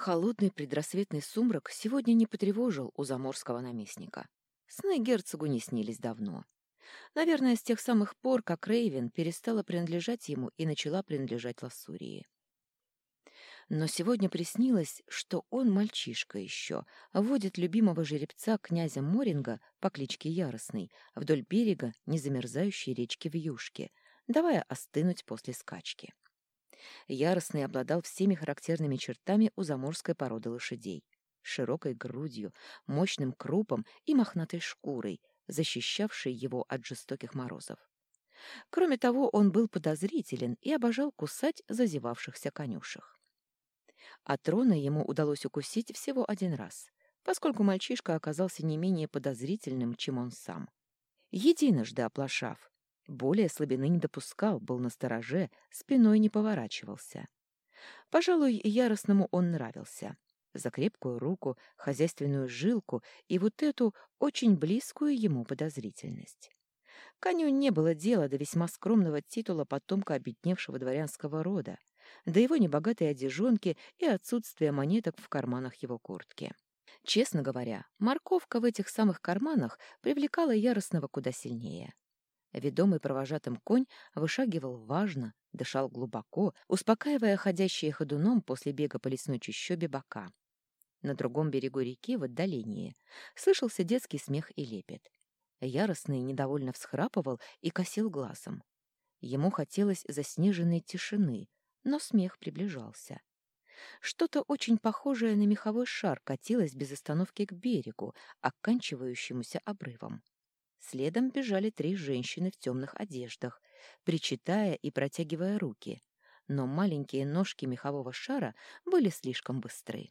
Холодный предрассветный сумрак сегодня не потревожил у заморского наместника. Сны герцогу не снились давно. Наверное, с тех самых пор, как Рейвен перестала принадлежать ему и начала принадлежать Лассурии. Но сегодня приснилось, что он мальчишка еще, водит любимого жеребца князя Моринга по кличке Яростный вдоль берега незамерзающей речки Вьюшки, давая остынуть после скачки. Яростный обладал всеми характерными чертами у заморской породы лошадей. Широкой грудью, мощным крупом и мохнатой шкурой, защищавшей его от жестоких морозов. Кроме того, он был подозрителен и обожал кусать зазевавшихся конюшек а трона ему удалось укусить всего один раз, поскольку мальчишка оказался не менее подозрительным, чем он сам. Единожды оплошав, более слабины не допускал, был на стороже, спиной не поворачивался. Пожалуй, яростному он нравился. За крепкую руку, хозяйственную жилку и вот эту очень близкую ему подозрительность. Коню не было дела до весьма скромного титула потомка обедневшего дворянского рода, до его небогатой одежонки и отсутствия монеток в карманах его куртки. Честно говоря, морковка в этих самых карманах привлекала яростного куда сильнее. Ведомый провожатым конь вышагивал важно, дышал глубоко, успокаивая ходящие ходуном после бега по лесной чащобе бока. На другом берегу реки, в отдалении, слышался детский смех и лепет. Яростный недовольно всхрапывал и косил глазом. Ему хотелось заснеженной тишины, но смех приближался. Что-то очень похожее на меховой шар катилось без остановки к берегу, оканчивающемуся обрывом. Следом бежали три женщины в темных одеждах, причитая и протягивая руки, но маленькие ножки мехового шара были слишком быстры.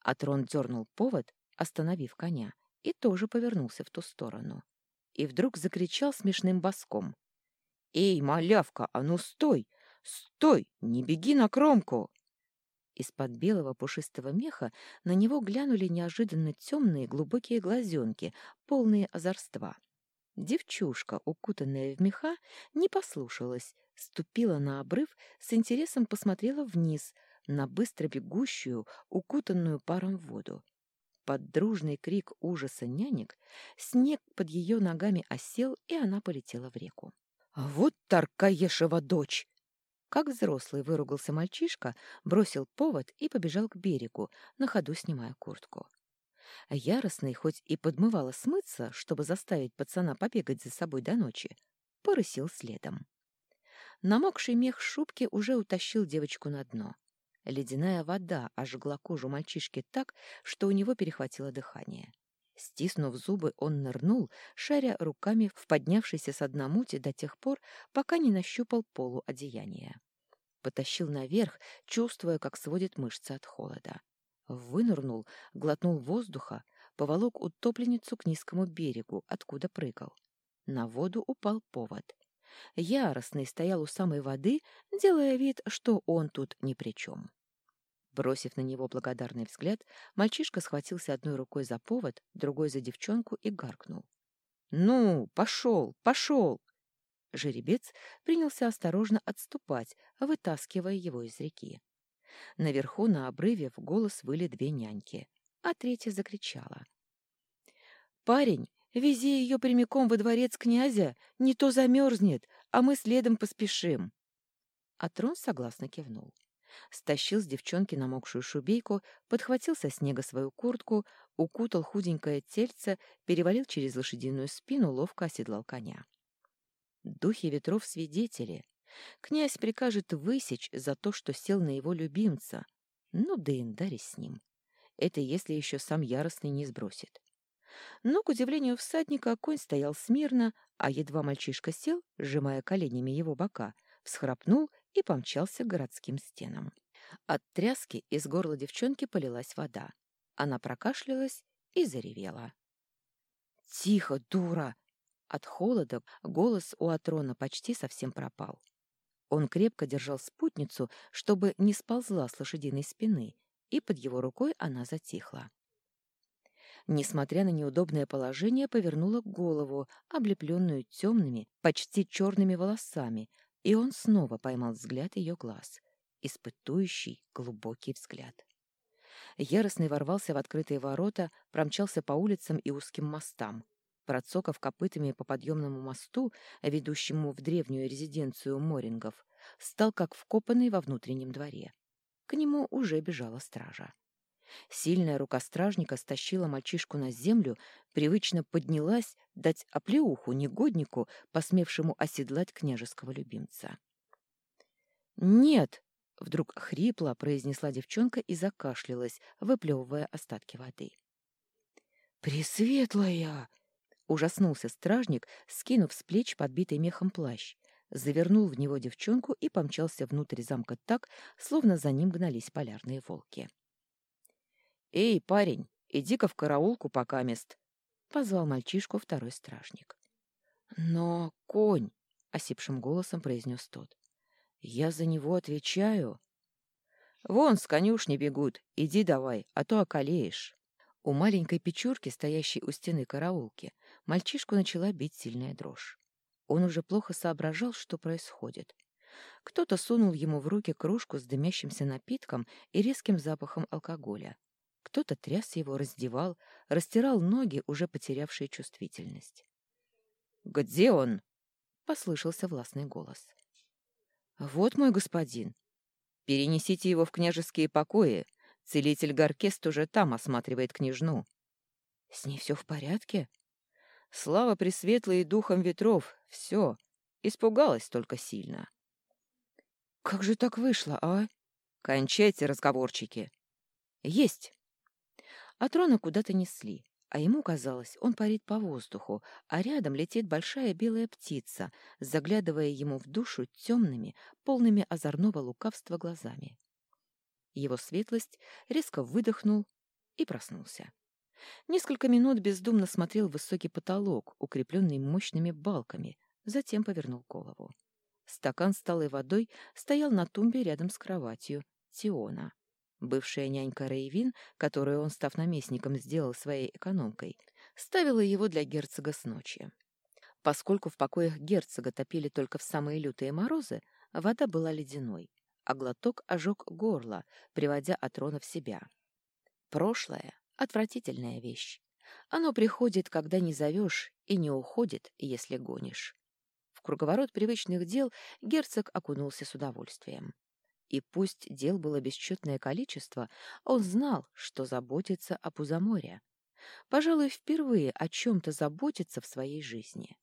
Атрон дернул повод, остановив коня, и тоже повернулся в ту сторону. И вдруг закричал смешным боском. «Эй, малявка, а ну стой! «Стой! Не беги на кромку!» Из-под белого пушистого меха на него глянули неожиданно темные глубокие глазенки, полные озорства. Девчушка, укутанная в меха, не послушалась, ступила на обрыв, с интересом посмотрела вниз, на быстро бегущую, укутанную паром воду. Под дружный крик ужаса нянек снег под ее ногами осел, и она полетела в реку. «Вот Таркаешева дочь!» Как взрослый выругался мальчишка, бросил повод и побежал к берегу, на ходу снимая куртку. Яростный, хоть и подмывало смыться, чтобы заставить пацана побегать за собой до ночи, порысил следом. Намокший мех шубки уже утащил девочку на дно. Ледяная вода ожгла кожу мальчишки так, что у него перехватило дыхание. Стиснув зубы, он нырнул, шаря руками в поднявшейся с дна мути до тех пор, пока не нащупал полу одеяния. Потащил наверх, чувствуя, как сводит мышцы от холода. Вынырнул, глотнул воздуха, поволок утопленницу к низкому берегу, откуда прыгал. На воду упал повод. Яростный стоял у самой воды, делая вид, что он тут ни при чем. Бросив на него благодарный взгляд, мальчишка схватился одной рукой за повод, другой за девчонку и гаркнул. «Ну, пошел, пошел!» Жеребец принялся осторожно отступать, вытаскивая его из реки. Наверху на обрыве в голос выли две няньки, а третья закричала. «Парень, вези ее прямиком во дворец князя, не то замерзнет, а мы следом поспешим!» А трон согласно кивнул стащил с девчонки намокшую шубейку, подхватил со снега свою куртку, укутал худенькое тельце, перевалил через лошадиную спину, ловко оседлал коня. Духи ветров свидетели. Князь прикажет высечь за то, что сел на его любимца. Ну да индари с ним. Это если еще сам яростный не сбросит. Но, к удивлению всадника, конь стоял смирно, а едва мальчишка сел, сжимая коленями его бока, всхрапнул и помчался к городским стенам. От тряски из горла девчонки полилась вода. Она прокашлялась и заревела. «Тихо, дура!» От холода голос у Атрона почти совсем пропал. Он крепко держал спутницу, чтобы не сползла с лошадиной спины, и под его рукой она затихла. Несмотря на неудобное положение, повернула голову, облепленную темными, почти черными волосами, и он снова поймал взгляд ее глаз, испытующий глубокий взгляд. Яростный ворвался в открытые ворота, промчался по улицам и узким мостам. Процокав копытами по подъемному мосту, ведущему в древнюю резиденцию Морингов, стал как вкопанный во внутреннем дворе. К нему уже бежала стража. Сильная рука стражника стащила мальчишку на землю, привычно поднялась дать оплеуху негоднику, посмевшему оседлать княжеского любимца. «Нет!» — вдруг хрипло произнесла девчонка и закашлялась, выплевывая остатки воды. «Пресветлая!» — ужаснулся стражник, скинув с плеч подбитый мехом плащ, завернул в него девчонку и помчался внутрь замка так, словно за ним гнались полярные волки. «Эй, парень, иди-ка в караулку пока мест!» — позвал мальчишку второй стражник. «Но конь!» — осипшим голосом произнес тот. «Я за него отвечаю». «Вон с конюшни бегут, иди давай, а то околеешь». У маленькой печурки, стоящей у стены караулки, мальчишку начала бить сильная дрожь. Он уже плохо соображал, что происходит. Кто-то сунул ему в руки кружку с дымящимся напитком и резким запахом алкоголя. Кто-то тряс его, раздевал, растирал ноги, уже потерявшие чувствительность. «Где он?» — послышался властный голос. «Вот мой господин. Перенесите его в княжеские покои. Целитель Гаркест уже там осматривает княжну». «С ней все в порядке?» «Слава Пресветлой духом ветров. Все. Испугалась только сильно». «Как же так вышло, а?» «Кончайте, разговорчики». «Есть». А трона куда-то несли. А ему казалось, он парит по воздуху, а рядом летит большая белая птица, заглядывая ему в душу темными, полными озорного лукавства глазами. Его светлость резко выдохнул и проснулся. Несколько минут бездумно смотрел в высокий потолок, укрепленный мощными балками, затем повернул голову. Стакан с талой водой стоял на тумбе рядом с кроватью Тиона. Бывшая нянька Рейвин, которую он, став наместником, сделал своей экономкой, ставила его для герцога с ночи. Поскольку в покоях герцога топили только в самые лютые морозы, вода была ледяной, а глоток ожег горло, приводя Атрона в себя. Прошлое — отвратительная вещь. Оно приходит, когда не зовешь, и не уходит, если гонишь. В круговорот привычных дел герцог окунулся с удовольствием. И пусть дел было бесчетное количество, он знал, что заботится о Пузоморе. Пожалуй, впервые о чем-то заботится в своей жизни.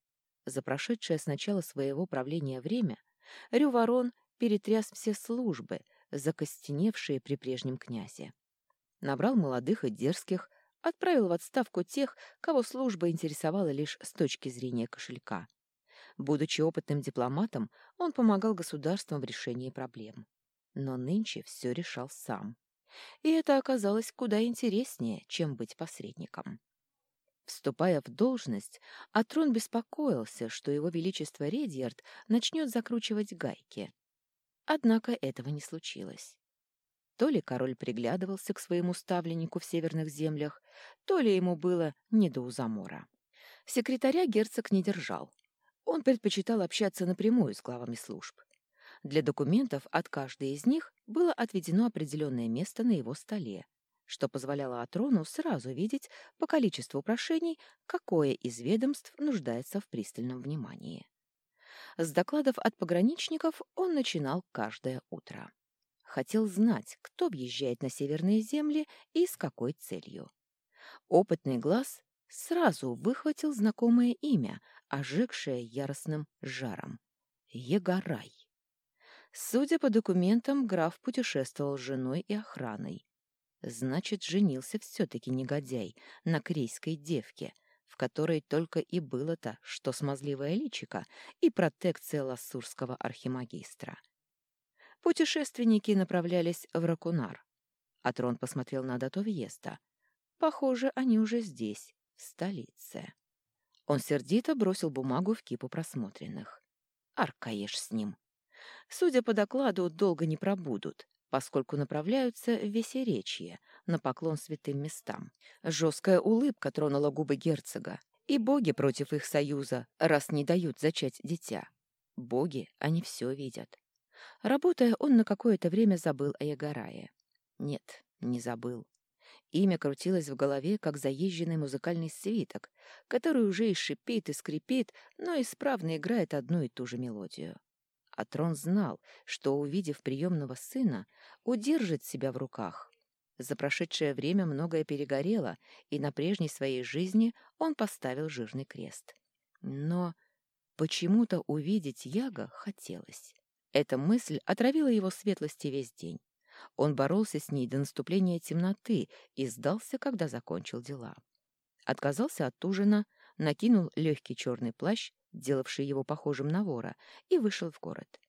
За прошедшее с начала своего правления время Рюворон перетряс все службы, закостеневшие при прежнем князе. Набрал молодых и дерзких, отправил в отставку тех, кого служба интересовала лишь с точки зрения кошелька. Будучи опытным дипломатом, он помогал государствам в решении проблем но нынче все решал сам. И это оказалось куда интереснее, чем быть посредником. Вступая в должность, Атрон беспокоился, что его величество Редьярд начнет закручивать гайки. Однако этого не случилось. То ли король приглядывался к своему ставленнику в северных землях, то ли ему было не до узамора. Секретаря герцог не держал. Он предпочитал общаться напрямую с главами служб. Для документов от каждой из них было отведено определенное место на его столе, что позволяло Атрону сразу видеть по количеству прошений, какое из ведомств нуждается в пристальном внимании. С докладов от пограничников он начинал каждое утро. Хотел знать, кто въезжает на северные земли и с какой целью. Опытный глаз сразу выхватил знакомое имя, ожегшее яростным жаром — Егорай. Судя по документам, граф путешествовал с женой и охраной. Значит, женился все-таки негодяй на крейской девке, в которой только и было-то, что смазливая личика и протекция лассурского архимагистра. Путешественники направлялись в Ракунар. Атрон посмотрел на дату въезда. Похоже, они уже здесь, в столице. Он сердито бросил бумагу в кипу просмотренных. Аркаеш с ним. Судя по докладу, долго не пробудут, поскольку направляются в Весеречье, на поклон святым местам. Жесткая улыбка тронула губы герцога, и боги против их союза, раз не дают зачать дитя. Боги, они все видят. Работая, он на какое-то время забыл о Ягорае. Нет, не забыл. Имя крутилось в голове, как заезженный музыкальный свиток, который уже и шипит, и скрипит, но исправно играет одну и ту же мелодию. А Трон знал, что, увидев приемного сына, удержит себя в руках. За прошедшее время многое перегорело, и на прежней своей жизни он поставил жирный крест. Но почему-то увидеть Яга хотелось. Эта мысль отравила его светлости весь день. Он боролся с ней до наступления темноты и сдался, когда закончил дела. Отказался от ужина, накинул легкий черный плащ, делавший его похожим на вора, и вышел в город.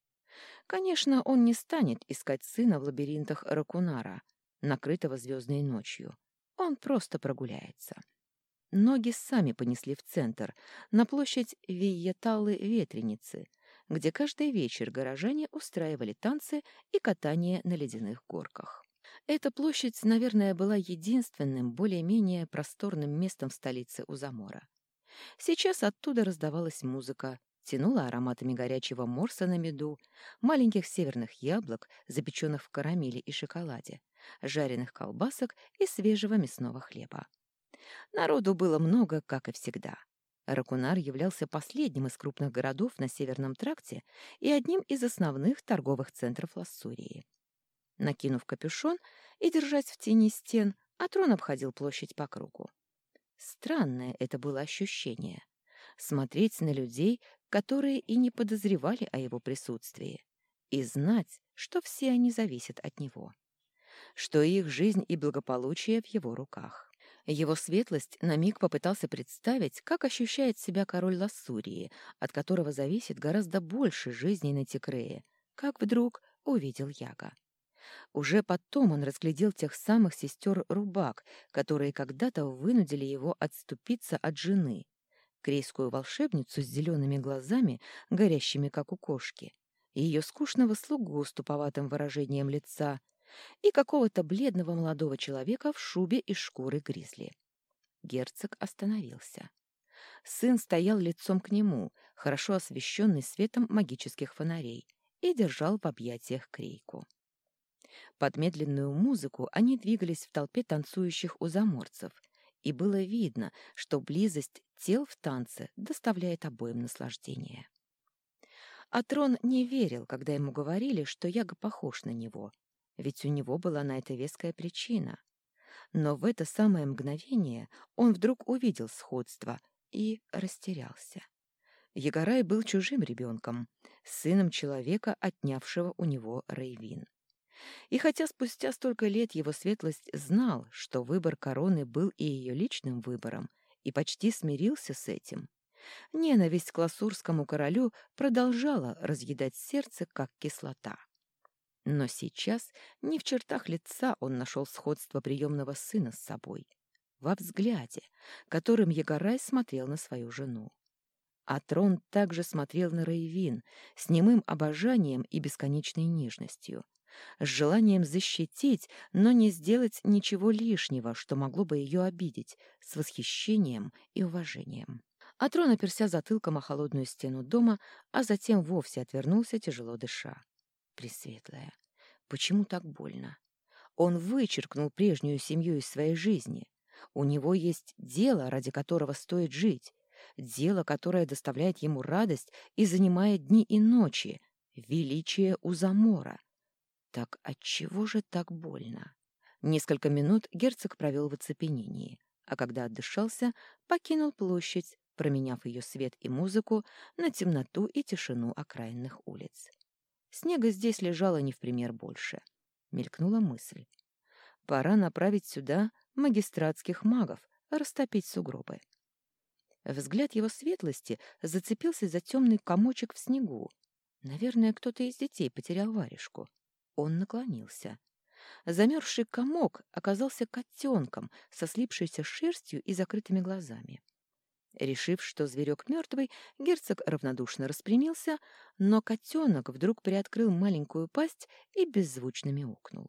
Конечно, он не станет искать сына в лабиринтах Ракунара, накрытого звездной ночью. Он просто прогуляется. Ноги сами понесли в центр, на площадь Виеталы-Ветреницы, где каждый вечер горожане устраивали танцы и катание на ледяных горках. Эта площадь, наверное, была единственным более-менее просторным местом в столице Узамора. Сейчас оттуда раздавалась музыка, тянула ароматами горячего морса на меду, маленьких северных яблок, запеченных в карамели и шоколаде, жареных колбасок и свежего мясного хлеба. Народу было много, как и всегда. Ракунар являлся последним из крупных городов на Северном тракте и одним из основных торговых центров Лассурии. Накинув капюшон и держась в тени стен, Атрон обходил площадь по кругу. Странное это было ощущение — смотреть на людей, которые и не подозревали о его присутствии, и знать, что все они зависят от него, что их жизнь и благополучие в его руках. Его светлость на миг попытался представить, как ощущает себя король Лассурии, от которого зависит гораздо больше жизни на Тикрее, как вдруг увидел Яга. Уже потом он разглядел тех самых сестер Рубак, которые когда-то вынудили его отступиться от жены, крейскую волшебницу с зелеными глазами, горящими, как у кошки, ее скучного слугу с туповатым выражением лица — и какого-то бледного молодого человека в шубе из шкуры гризли. Герцог остановился. Сын стоял лицом к нему, хорошо освещенный светом магических фонарей, и держал в объятиях крейку. Под медленную музыку они двигались в толпе танцующих узаморцев, и было видно, что близость тел в танце доставляет обоим наслаждение. Атрон не верил, когда ему говорили, что Яга похож на него, ведь у него была на это веская причина. Но в это самое мгновение он вдруг увидел сходство и растерялся. Егорай был чужим ребенком, сыном человека, отнявшего у него Рейвин. И хотя спустя столько лет его светлость знал, что выбор короны был и ее личным выбором, и почти смирился с этим, ненависть к ласурскому королю продолжала разъедать сердце, как кислота. Но сейчас не в чертах лица он нашел сходство приемного сына с собой, во взгляде, которым Егорай смотрел на свою жену. А трон также смотрел на Рейвин с немым обожанием и бесконечной нежностью, с желанием защитить, но не сделать ничего лишнего, что могло бы ее обидеть, с восхищением и уважением. А трон оперся затылком о холодную стену дома, а затем вовсе отвернулся, тяжело дыша. Пресветлая. Почему так больно? Он вычеркнул прежнюю семью из своей жизни. У него есть дело, ради которого стоит жить. Дело, которое доставляет ему радость и занимает дни и ночи. Величие у замора. Так отчего же так больно? Несколько минут герцог провел в оцепенении, а когда отдышался, покинул площадь, променяв ее свет и музыку на темноту и тишину окраинных улиц. Снега здесь лежало не в пример больше. Мелькнула мысль. Пора направить сюда магистратских магов, растопить сугробы. Взгляд его светлости зацепился за темный комочек в снегу. Наверное, кто-то из детей потерял варежку. Он наклонился. Замерзший комок оказался котенком со слипшейся шерстью и закрытыми глазами. Решив, что зверек мертвый, герцог равнодушно распрямился, но котенок вдруг приоткрыл маленькую пасть и беззвучно мяукнул.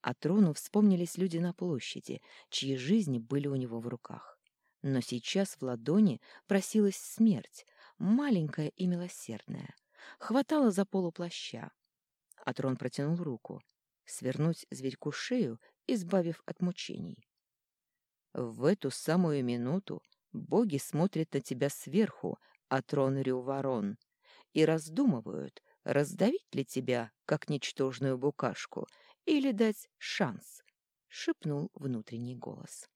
А трону вспомнились люди на площади, чьи жизни были у него в руках. Но сейчас в ладони просилась смерть, маленькая и милосердная. Хватала за полу плаща. А трон протянул руку. Свернуть зверьку шею избавив от мучений. В эту самую минуту боги смотрят на тебя сверху, а трон Рюворон, и раздумывают, раздавить ли тебя, как ничтожную букашку, или дать шанс, — шепнул внутренний голос.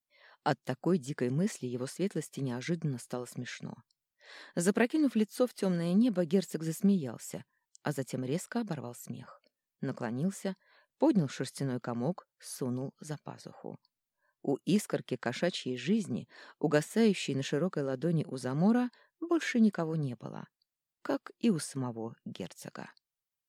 От такой дикой мысли его светлости неожиданно стало смешно. Запрокинув лицо в темное небо, герцог засмеялся, а затем резко оборвал смех. Наклонился, поднял шерстяной комок, сунул за пазуху. У искорки кошачьей жизни, угасающей на широкой ладони у замора, больше никого не было, как и у самого герцога.